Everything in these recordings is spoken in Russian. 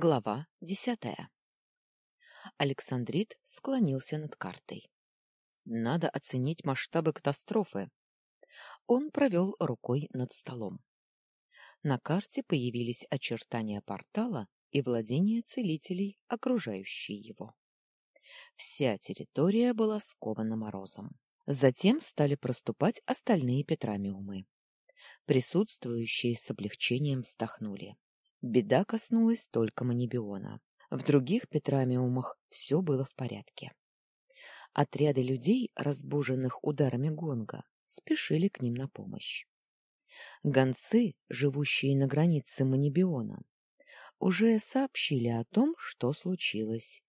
Глава десятая. Александрит склонился над картой. Надо оценить масштабы катастрофы. Он провел рукой над столом. На карте появились очертания портала и владения целителей, окружающие его. Вся территория была скована морозом. Затем стали проступать остальные петрамиумы. Присутствующие с облегчением вздохнули. Беда коснулась только Манибиона. В других Петрамиумах все было в порядке. Отряды людей, разбуженных ударами гонга, спешили к ним на помощь. Гонцы, живущие на границе Манибиона, уже сообщили о том, что случилось.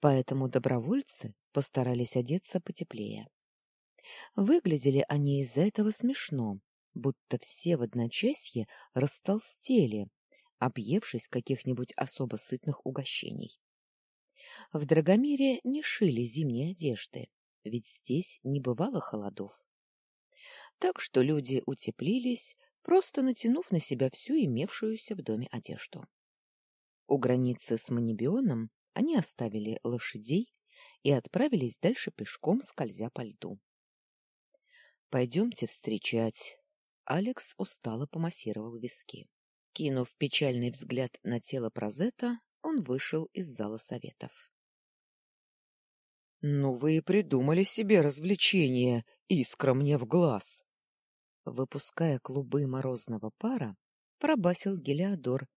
Поэтому добровольцы постарались одеться потеплее. Выглядели они из-за этого смешно, будто все в одночасье растолстели объевшись каких-нибудь особо сытных угощений. В Драгомире не шили зимней одежды, ведь здесь не бывало холодов. Так что люди утеплились, просто натянув на себя всю имевшуюся в доме одежду. У границы с Манибионом они оставили лошадей и отправились дальше пешком, скользя по льду. «Пойдемте встречать». Алекс устало помассировал виски. Кинув печальный взгляд на тело Прозета, он вышел из зала советов. — Ну вы и придумали себе развлечение, искра мне в глаз! Выпуская клубы морозного пара, пробасил Гелиодор,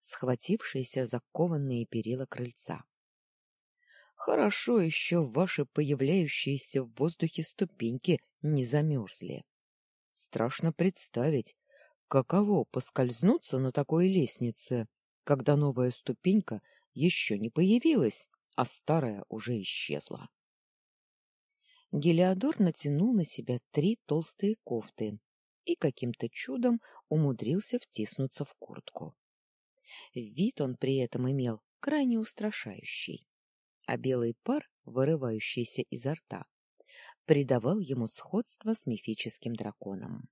схватившийся за кованные перила крыльца. Хорошо еще ваши появляющиеся в воздухе ступеньки не замерзли. Страшно представить, Каково поскользнуться на такой лестнице, когда новая ступенька еще не появилась, а старая уже исчезла? Гелиодор натянул на себя три толстые кофты и каким-то чудом умудрился втиснуться в куртку. Вид он при этом имел крайне устрашающий, а белый пар, вырывающийся изо рта, придавал ему сходство с мифическим драконом.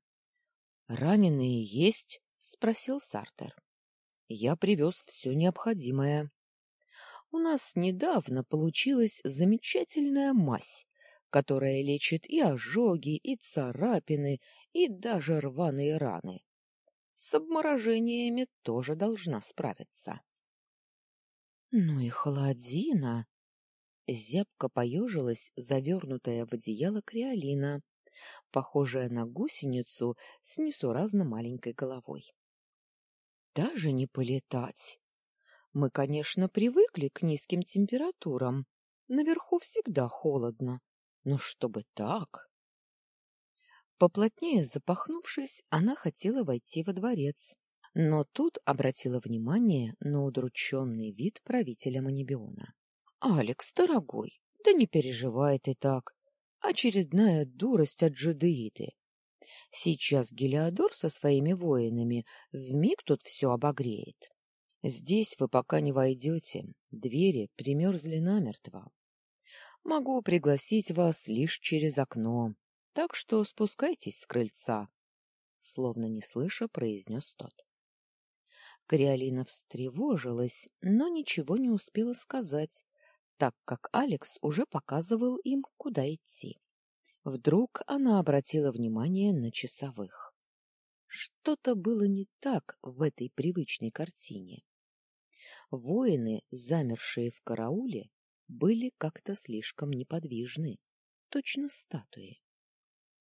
Раненые есть? спросил Сартер. Я привез все необходимое. У нас недавно получилась замечательная мазь, которая лечит и ожоги, и царапины, и даже рваные раны. С обморожениями тоже должна справиться. Ну и холодина. Зябко поежилась завернутая в одеяло Криолина, похожая на гусеницу с несуразно маленькой головой. Даже не полетать. Мы, конечно, привыкли к низким температурам. Наверху всегда холодно. Но чтобы так... Поплотнее запахнувшись, она хотела войти во дворец, но тут обратила внимание на удрученный вид правителя Манибиона. — Алекс, дорогой, да не переживай ты так. Очередная дурость от джедеиты. Сейчас Гелиодор со своими воинами вмиг тут все обогреет. Здесь вы пока не войдете, двери примерзли намертво. Могу пригласить вас лишь через окно, так что спускайтесь с крыльца, — словно не слыша произнес тот. Криолина встревожилась, но ничего не успела сказать, так как Алекс уже показывал им, куда идти. Вдруг она обратила внимание на часовых. Что-то было не так в этой привычной картине. Воины, замершие в карауле, были как-то слишком неподвижны, точно статуи.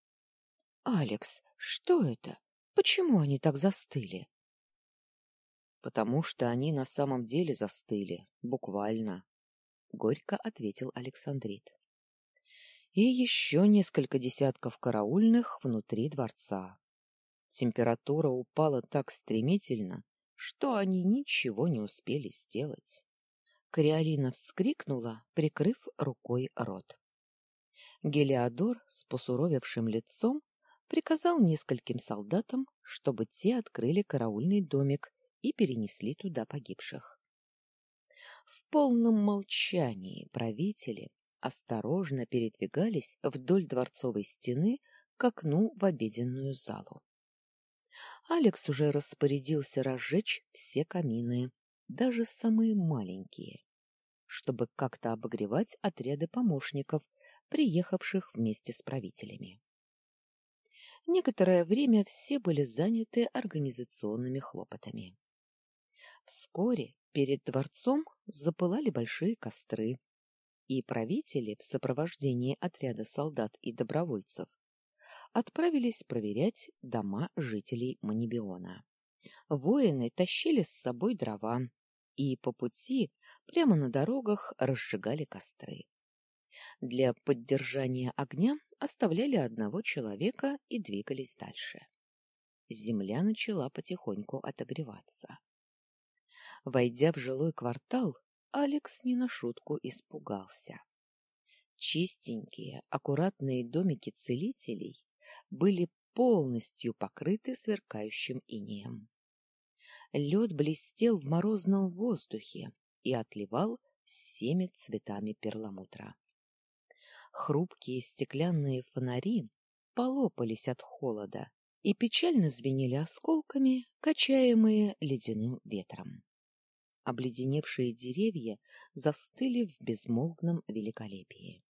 — Алекс, что это? Почему они так застыли? — Потому что они на самом деле застыли, буквально, — горько ответил Александрит. И еще несколько десятков караульных внутри дворца. Температура упала так стремительно, что они ничего не успели сделать. Криолина вскрикнула, прикрыв рукой рот. Гелиодор с посуровевшим лицом приказал нескольким солдатам, чтобы те открыли караульный домик и перенесли туда погибших. В полном молчании правители осторожно передвигались вдоль дворцовой стены к окну в обеденную залу. Алекс уже распорядился разжечь все камины, даже самые маленькие, чтобы как-то обогревать отряды помощников, приехавших вместе с правителями. Некоторое время все были заняты организационными хлопотами. Вскоре перед дворцом запылали большие костры, и правители в сопровождении отряда солдат и добровольцев отправились проверять дома жителей Манибиона. Воины тащили с собой дрова и по пути прямо на дорогах разжигали костры. Для поддержания огня оставляли одного человека и двигались дальше. Земля начала потихоньку отогреваться. Войдя в жилой квартал, Алекс не на шутку испугался. Чистенькие, аккуратные домики целителей были полностью покрыты сверкающим инеем. Лед блестел в морозном воздухе и отливал всеми цветами перламутра. Хрупкие стеклянные фонари полопались от холода и печально звенели осколками, качаемые ледяным ветром. Обледеневшие деревья застыли в безмолвном великолепии.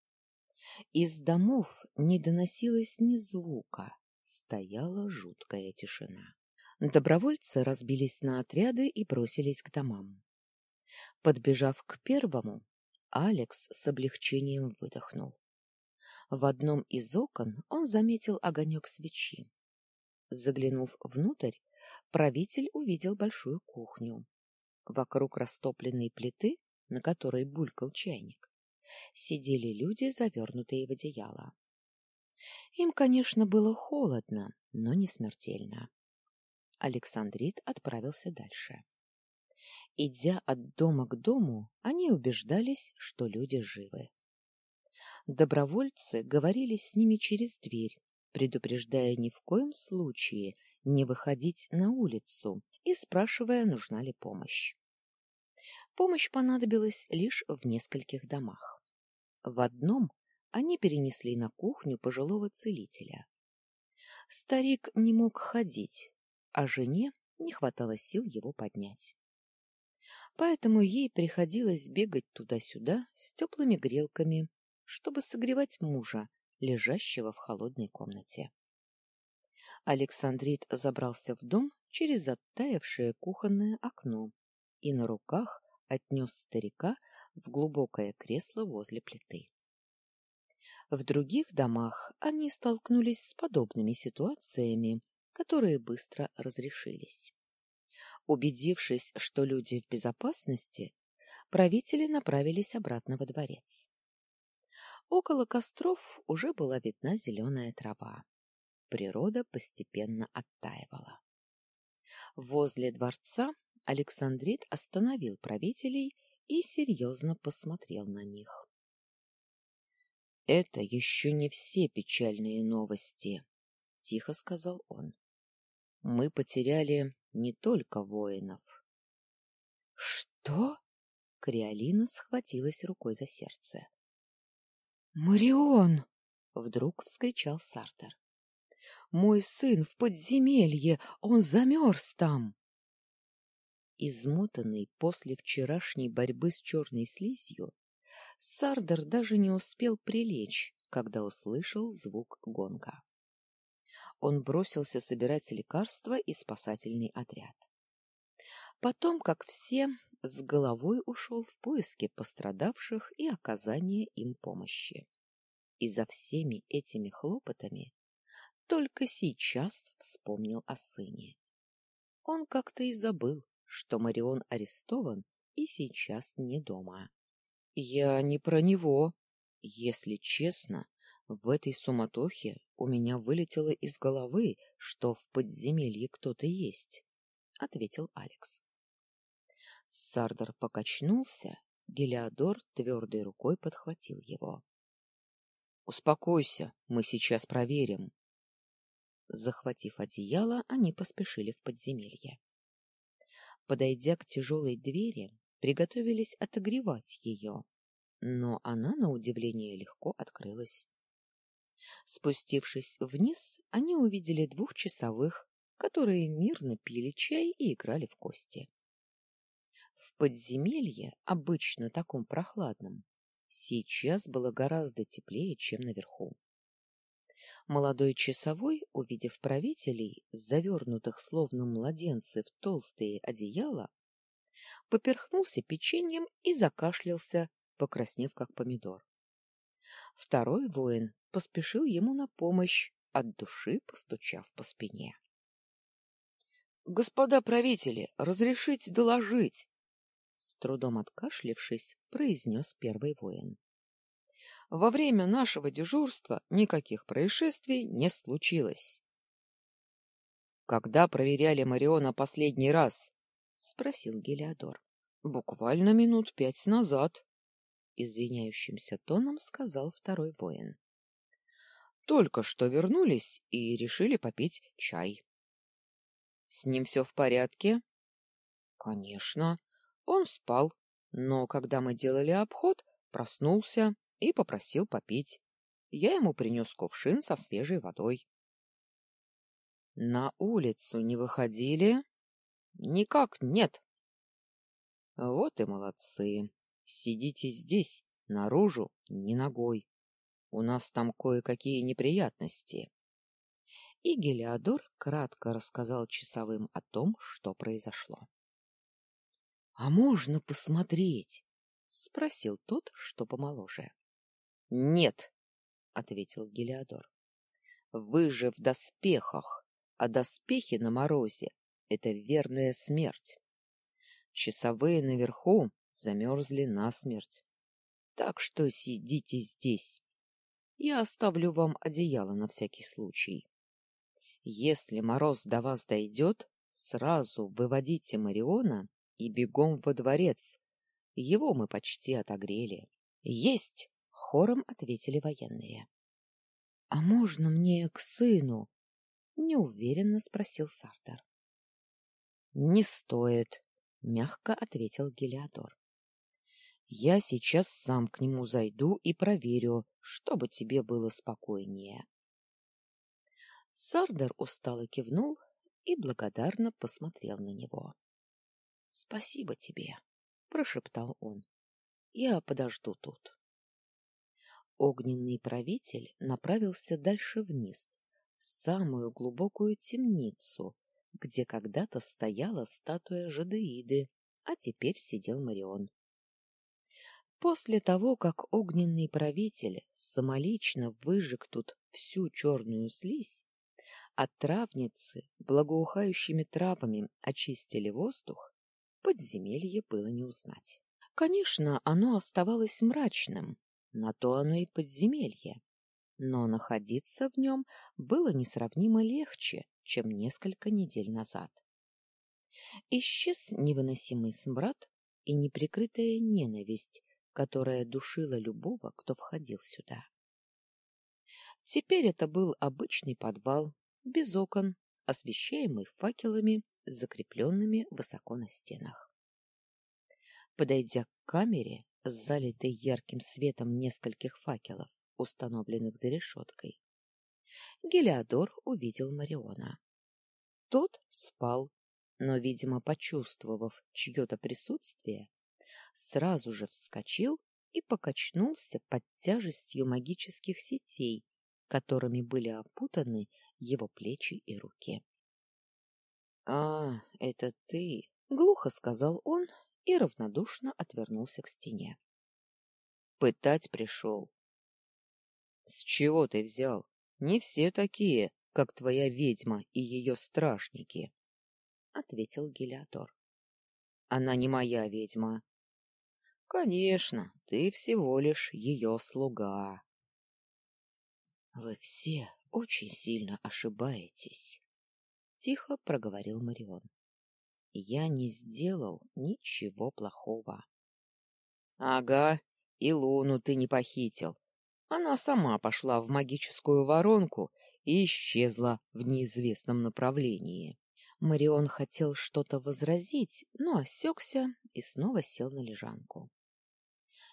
Из домов не доносилось ни звука, стояла жуткая тишина. Добровольцы разбились на отряды и бросились к домам. Подбежав к первому, Алекс с облегчением выдохнул. В одном из окон он заметил огонек свечи. Заглянув внутрь, правитель увидел большую кухню. Вокруг растопленной плиты, на которой булькал чайник, сидели люди, завернутые в одеяло. Им, конечно, было холодно, но не смертельно. Александрит отправился дальше. Идя от дома к дому, они убеждались, что люди живы. Добровольцы говорили с ними через дверь, предупреждая ни в коем случае не выходить на улицу и спрашивая, нужна ли помощь. Помощь понадобилась лишь в нескольких домах. В одном они перенесли на кухню пожилого целителя. Старик не мог ходить, а жене не хватало сил его поднять. Поэтому ей приходилось бегать туда-сюда с теплыми грелками чтобы согревать мужа, лежащего в холодной комнате. Александрит забрался в дом через оттаявшее кухонное окно и на руках отнес старика в глубокое кресло возле плиты. В других домах они столкнулись с подобными ситуациями, которые быстро разрешились. Убедившись, что люди в безопасности, правители направились обратно во дворец. Около костров уже была видна зеленая трава. Природа постепенно оттаивала. Возле дворца Александрит остановил правителей и серьезно посмотрел на них. — Это еще не все печальные новости, — тихо сказал он. — Мы потеряли не только воинов. — Что? — Криолина схватилась рукой за сердце. «Марион!» — вдруг вскричал Сартер. «Мой сын в подземелье! Он замерз там!» Измотанный после вчерашней борьбы с черной слизью, Сардер даже не успел прилечь, когда услышал звук гонга. Он бросился собирать лекарства и спасательный отряд. Потом, как все, с головой ушел в поиски пострадавших и оказание им помощи. И за всеми этими хлопотами только сейчас вспомнил о сыне. Он как-то и забыл, что Марион арестован и сейчас не дома. Я не про него. Если честно, в этой суматохе у меня вылетело из головы, что в подземелье кто-то есть, — ответил Алекс. Сардар покачнулся, Гелиодор твердой рукой подхватил его. — Успокойся, мы сейчас проверим. Захватив одеяло, они поспешили в подземелье. Подойдя к тяжелой двери, приготовились отогревать ее, но она, на удивление, легко открылась. Спустившись вниз, они увидели двух часовых, которые мирно пили чай и играли в кости. В подземелье, обычно таком прохладном, сейчас было гораздо теплее, чем наверху. Молодой часовой, увидев правителей, завернутых словно младенцы в толстые одеяла, поперхнулся печеньем и закашлялся, покраснев как помидор. Второй воин поспешил ему на помощь, от души постучав по спине. — Господа правители, разрешите доложить! С трудом откашлившись, произнес первый воин. Во время нашего дежурства никаких происшествий не случилось. — Когда проверяли Мариона последний раз? — спросил Гелиодор. — Буквально минут пять назад, — извиняющимся тоном сказал второй воин. — Только что вернулись и решили попить чай. — С ним все в порядке? — Конечно. Он спал, но когда мы делали обход, проснулся и попросил попить. Я ему принес кувшин со свежей водой. — На улицу не выходили? — Никак нет. — Вот и молодцы. Сидите здесь, наружу, не ногой. У нас там кое-какие неприятности. И Гелиодор кратко рассказал часовым о том, что произошло. — А можно посмотреть? — спросил тот, что помоложе. — Нет, — ответил Гелиодор. — Вы же в доспехах, а доспехи на морозе — это верная смерть. Часовые наверху замерзли насмерть. Так что сидите здесь. Я оставлю вам одеяло на всякий случай. Если мороз до вас дойдет, сразу выводите Мариона и бегом во дворец. Его мы почти отогрели. — Есть! Хором ответили военные. — А можно мне к сыну? — неуверенно спросил Сартер. — Не стоит, — мягко ответил Гелиодор. — Я сейчас сам к нему зайду и проверю, чтобы тебе было спокойнее. Сардер устало кивнул и благодарно посмотрел на него. — Спасибо тебе, — прошептал он. — Я подожду тут. Огненный правитель направился дальше вниз, в самую глубокую темницу, где когда-то стояла статуя Жадеиды, а теперь сидел Марион. После того, как огненный правитель самолично выжег тут всю черную слизь, а травницы благоухающими травами очистили воздух, подземелье было не узнать. Конечно, оно оставалось мрачным, на то оно и подземелье. Но находиться в нем было несравнимо легче, чем несколько недель назад. Исчез невыносимый смрад и неприкрытая ненависть, которая душила любого, кто входил сюда. Теперь это был обычный подвал, без окон, освещаемый факелами, закрепленными высоко на стенах. Подойдя к камере, залитой ярким светом нескольких факелов, установленных за решеткой. Гелиодор увидел Мариона. Тот спал, но, видимо, почувствовав чье-то присутствие, сразу же вскочил и покачнулся под тяжестью магических сетей, которыми были опутаны его плечи и руки. — А, это ты! — глухо сказал он и равнодушно отвернулся к стене. Пытать пришел. — С чего ты взял? Не все такие, как твоя ведьма и ее страшники, — ответил Гелиатор. — Она не моя ведьма. — Конечно, ты всего лишь ее слуга. — Вы все очень сильно ошибаетесь, — тихо проговорил Марион я не сделал ничего плохого. — Ага, и Луну ты не похитил. Она сама пошла в магическую воронку и исчезла в неизвестном направлении. Марион хотел что-то возразить, но осекся и снова сел на лежанку.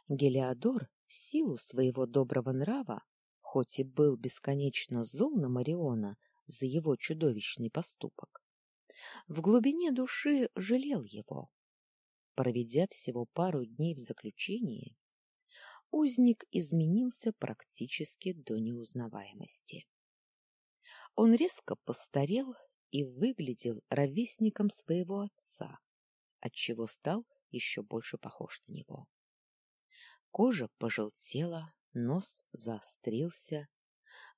Гелиодор в силу своего доброго нрава, хоть и был бесконечно зол на Мариона за его чудовищный поступок, в глубине души жалел его. проведя всего пару дней в заключении, узник изменился практически до неузнаваемости. Он резко постарел и выглядел ровесником своего отца, отчего стал еще больше похож на него. Кожа пожелтела, нос заострился,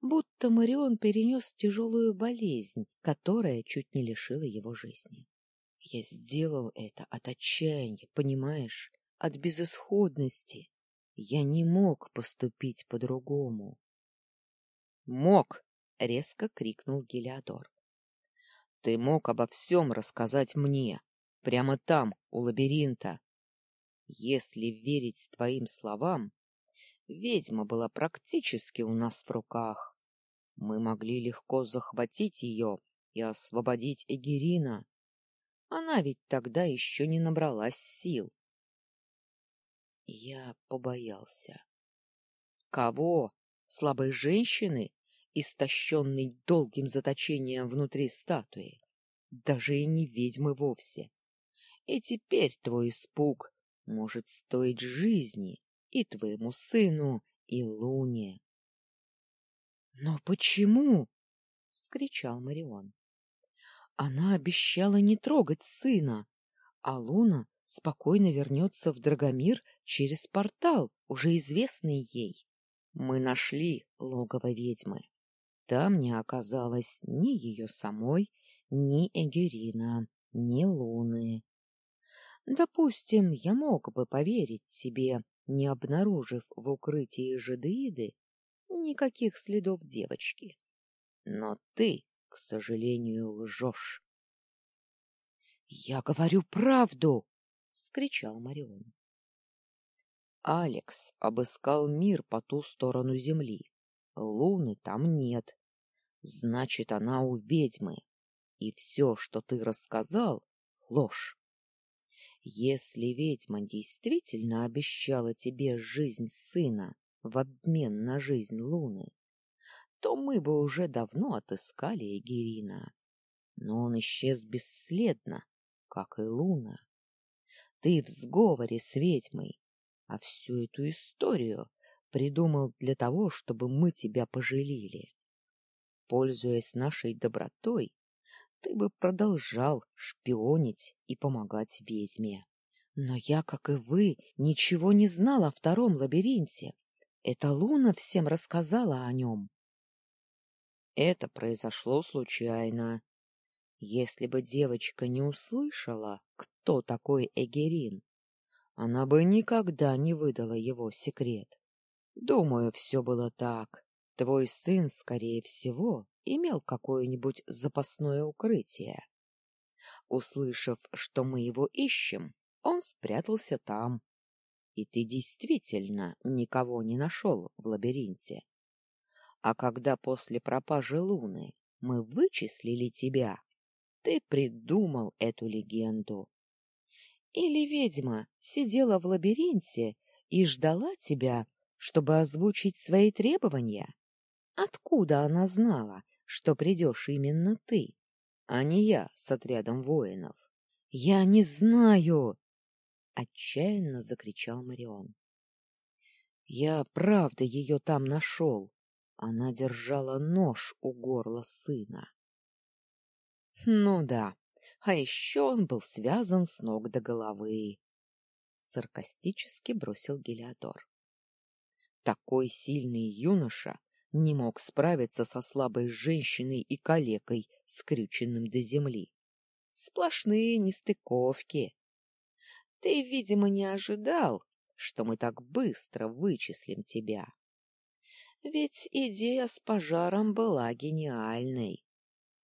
будто Марион перенес тяжелую болезнь, которая чуть не лишила его жизни. Я сделал это от отчаяния, понимаешь, от безысходности. Я не мог поступить по-другому. Мог, резко крикнул Гелиодор. Ты мог обо всем рассказать мне, прямо там, у лабиринта. Если верить твоим словам, ведьма была практически у нас в руках. Мы могли легко захватить ее и освободить Эгерина. Она ведь тогда еще не набралась сил. Я побоялся. Кого? Слабой женщины истощенный долгим заточением внутри статуи, даже и не ведьмы вовсе. И теперь твой испуг может стоить жизни и твоему сыну, и Луне. — Но почему? — вскричал Марион. — Она обещала не трогать сына, а Луна спокойно вернется в Драгомир через портал, уже известный ей. Мы нашли логово ведьмы. Там не оказалось ни ее самой, ни Эгерина, ни Луны. Допустим, я мог бы поверить себе, не обнаружив в укрытии жидеиды никаких следов девочки. Но ты, к сожалению, лжешь. — Я говорю правду! — скричал Марион. Алекс обыскал мир по ту сторону земли. Луны там нет. Значит, она у ведьмы. И все, что ты рассказал, — ложь. Если ведьма действительно обещала тебе жизнь сына в обмен на жизнь Луны, то мы бы уже давно отыскали Эгерина. Но он исчез бесследно, как и Луна. Ты в сговоре с ведьмой, а всю эту историю придумал для того, чтобы мы тебя пожалели. Пользуясь нашей добротой, ты бы продолжал шпионить и помогать ведьме. Но я, как и вы, ничего не знал о втором лабиринте. Это Луна всем рассказала о нем. Это произошло случайно. Если бы девочка не услышала, кто такой Эгерин, она бы никогда не выдала его секрет. Думаю, все было так. Твой сын, скорее всего, имел какое-нибудь запасное укрытие. Услышав, что мы его ищем, он спрятался там. И ты действительно никого не нашел в лабиринте. А когда после пропажи Луны мы вычислили тебя, ты придумал эту легенду. Или ведьма сидела в лабиринте и ждала тебя, чтобы озвучить свои требования? Откуда она знала, что придешь именно ты, а не я с отрядом воинов? — Я не знаю! — отчаянно закричал Марион. — Я правда ее там нашел. Она держала нож у горла сына. — Ну да, а еще он был связан с ног до головы. Саркастически бросил Гелиодор. Такой сильный юноша не мог справиться со слабой женщиной и калекой, скрюченным до земли. Сплошные нестыковки. Ты, видимо, не ожидал, что мы так быстро вычислим тебя. Ведь идея с пожаром была гениальной.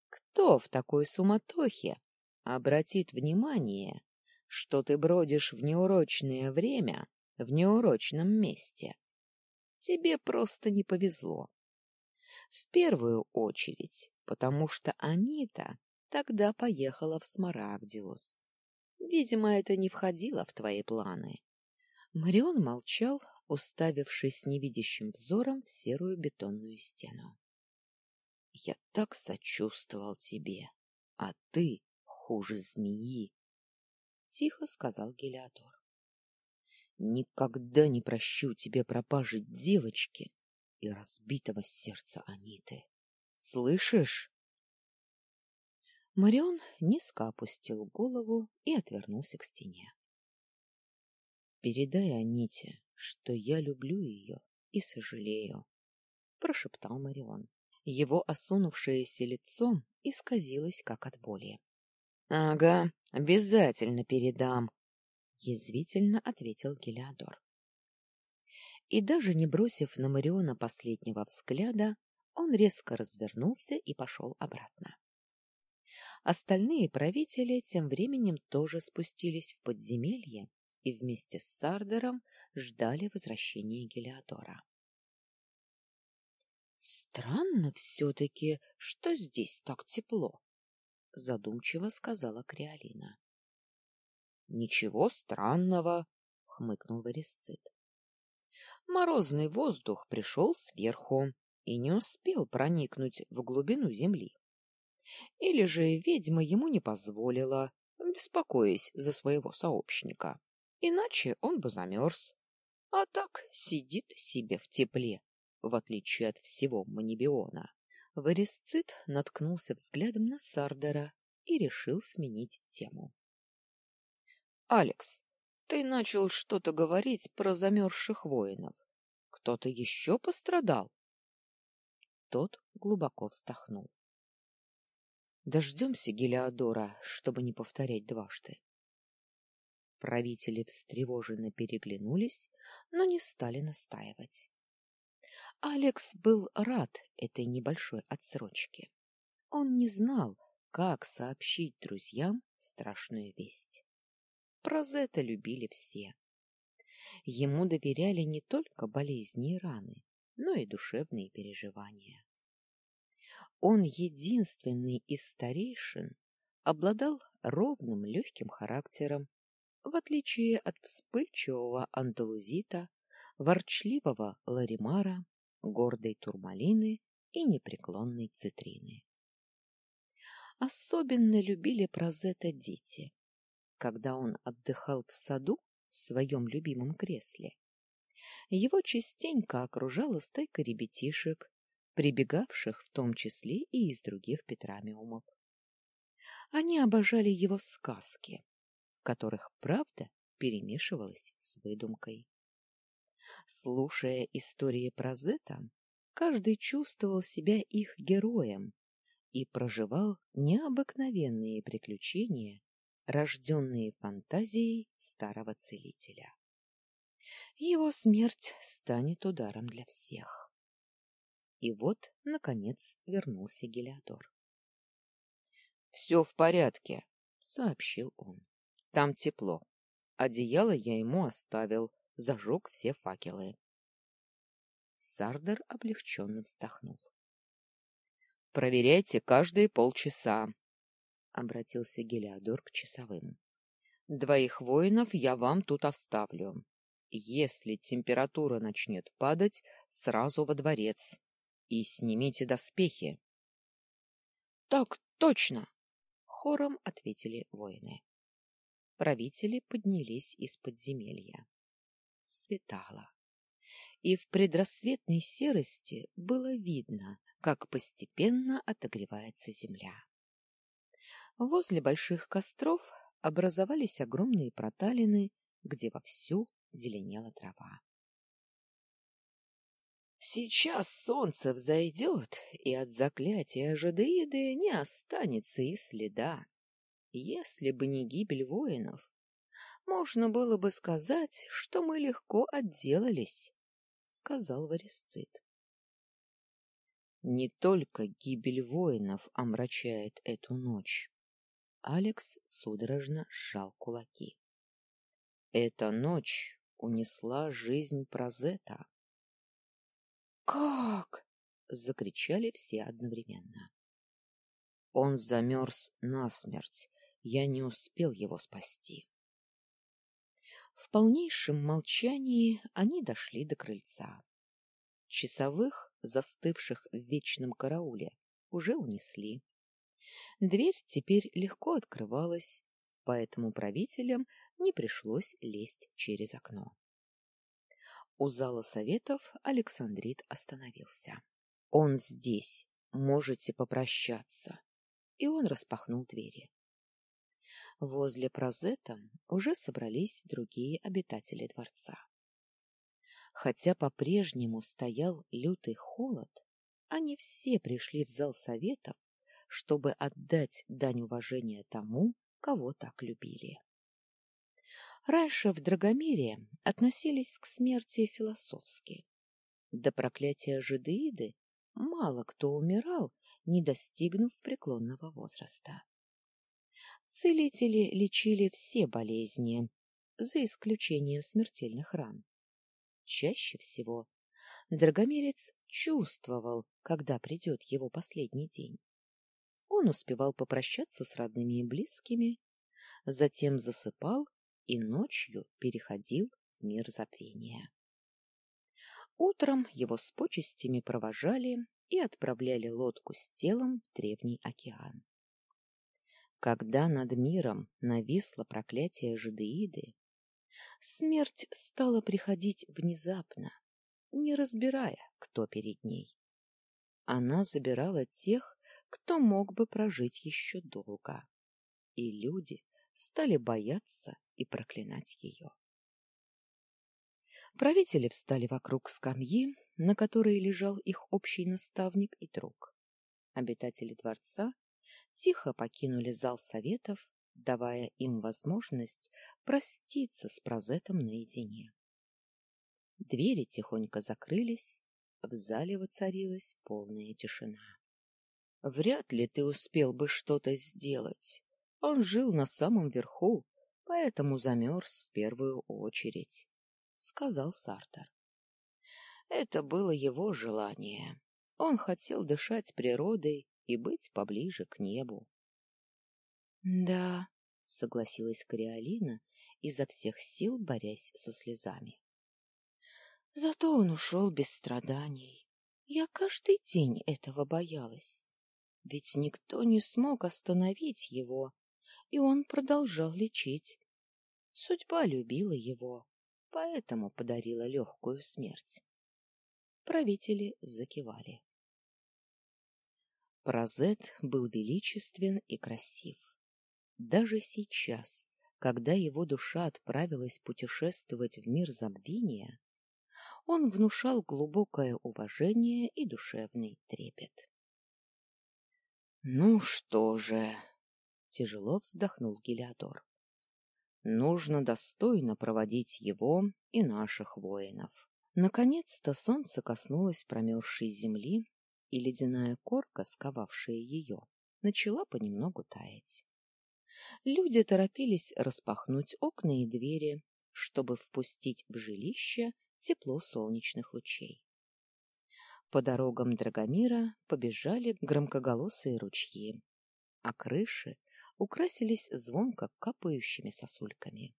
Кто в такой суматохе обратит внимание, что ты бродишь в неурочное время в неурочном месте? Тебе просто не повезло. В первую очередь, потому что Анита тогда поехала в Смарагдиус. Видимо, это не входило в твои планы. Марион молчал, уставившись невидящим взором в серую бетонную стену. — Я так сочувствовал тебе, а ты хуже змеи. — тихо сказал Гелиодор. Никогда не прощу тебе пропажи девочки и разбитого сердца Аниты. Слышишь? Марион низко опустил голову и отвернулся к стене. Передай Аните, что я люблю ее и сожалею, прошептал Марион. Его осунувшееся лицо исказилось как от боли. Ага, обязательно передам, язвительно ответил Гелиодор. И даже не бросив на Мариона последнего взгляда, он резко развернулся и пошел обратно. Остальные правители тем временем тоже спустились в подземелье и вместе с Сардером ждали возвращения Гелиодора. Странно все-таки, что здесь так тепло, задумчиво сказала Криолина. Ничего странного, хмыкнул Варисцит. Морозный воздух пришел сверху и не успел проникнуть в глубину земли. Или же ведьма ему не позволила, беспокоясь за своего сообщника, иначе он бы замерз. А так сидит себе в тепле, в отличие от всего Манибиона. Варисцит наткнулся взглядом на Сардера и решил сменить тему. Алекс, ты начал что-то говорить про замерзших воинов. Кто-то еще пострадал? Тот глубоко вздохнул. Дождемся Гелиодора, чтобы не повторять дважды. Правители встревоженно переглянулись, но не стали настаивать. Алекс был рад этой небольшой отсрочке. Он не знал, как сообщить друзьям страшную весть. Про Зета любили все. Ему доверяли не только болезни и раны, но и душевные переживания. Он единственный из старейшин обладал ровным легким характером, в отличие от вспыльчивого андалузита, ворчливого ларимара, гордой турмалины и непреклонной цитрины. Особенно любили Прозета дети, когда он отдыхал в саду в своем любимом кресле. Его частенько окружала стайка ребятишек, прибегавших в том числе и из других Петрамиумов. Они обожали его сказки, в которых правда перемешивалась с выдумкой. Слушая истории про Зета, каждый чувствовал себя их героем и проживал необыкновенные приключения рожденные фантазией старого целителя. Его смерть станет ударом для всех. И вот, наконец, вернулся Гелиодор. — Все в порядке, — сообщил он. — Там тепло. Одеяло я ему оставил, зажег все факелы. Сардер облегченно вздохнул. — Проверяйте каждые полчаса, обратился Гелиодор к часовым. Двоих воинов я вам тут оставлю. Если температура начнет падать, сразу во дворец. И снимите доспехи. — Так точно! — хором ответили воины. Правители поднялись из подземелья. Светало. И в предрассветной серости было видно, как постепенно отогревается земля. Возле больших костров образовались огромные проталины, где вовсю зеленела трава. Сейчас солнце взойдет, и от заклятия Жадеиды не останется и следа. Если бы не гибель воинов, можно было бы сказать, что мы легко отделались, — сказал Варисцит. Не только гибель воинов омрачает эту ночь. Алекс судорожно сжал кулаки. Эта ночь унесла жизнь Прозета. «Как?» — закричали все одновременно. Он замерз насмерть. Я не успел его спасти. В полнейшем молчании они дошли до крыльца. Часовых, застывших в вечном карауле, уже унесли. Дверь теперь легко открывалась, поэтому правителям не пришлось лезть через окно. У зала советов Александрит остановился. «Он здесь, можете попрощаться». И он распахнул двери. Возле Прозета уже собрались другие обитатели дворца. Хотя по-прежнему стоял лютый холод, они все пришли в зал советов, чтобы отдать дань уважения тому, кого так любили. Раньше в Драгомире относились к смерти философски. До проклятия жидеиды мало кто умирал, не достигнув преклонного возраста. Целители лечили все болезни, за исключением смертельных ран. Чаще всего Драгомирец чувствовал, когда придет его последний день. Он успевал попрощаться с родными и близкими, затем засыпал и ночью переходил в мир забвения. Утром его с почестями провожали и отправляли лодку с телом в древний океан. Когда над миром нависло проклятие жидеиды, смерть стала приходить внезапно, не разбирая, кто перед ней. Она забирала тех, кто мог бы прожить еще долго, и люди стали бояться и проклинать ее. Правители встали вокруг скамьи, на которой лежал их общий наставник и друг. Обитатели дворца тихо покинули зал советов, давая им возможность проститься с Прозетом наедине. Двери тихонько закрылись, в зале воцарилась полная тишина. — Вряд ли ты успел бы что-то сделать. Он жил на самом верху, поэтому замерз в первую очередь, — сказал Сартер. Это было его желание. Он хотел дышать природой и быть поближе к небу. — Да, — согласилась Кориолина, изо всех сил борясь со слезами. Зато он ушел без страданий. Я каждый день этого боялась. Ведь никто не смог остановить его, и он продолжал лечить. Судьба любила его, поэтому подарила легкую смерть. Правители закивали. Прозет был величествен и красив. Даже сейчас, когда его душа отправилась путешествовать в мир забвения, он внушал глубокое уважение и душевный трепет. — Ну что же, — тяжело вздохнул Гелиодор, — нужно достойно проводить его и наших воинов. Наконец-то солнце коснулось промерзшей земли, и ледяная корка, сковавшая ее, начала понемногу таять. Люди торопились распахнуть окна и двери, чтобы впустить в жилище тепло солнечных лучей. По дорогам Драгомира побежали громкоголосые ручьи, а крыши украсились звонко капающими сосульками.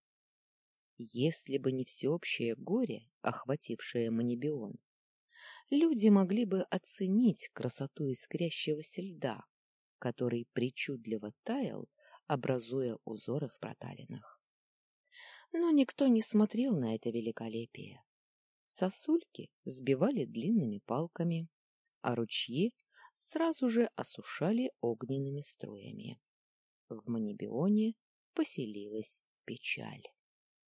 Если бы не всеобщее горе, охватившее Манибион, люди могли бы оценить красоту искрящегося льда, который причудливо таял, образуя узоры в проталинах. Но никто не смотрел на это великолепие. Сосульки сбивали длинными палками, а ручьи сразу же осушали огненными струями. В Манибионе поселилась печаль.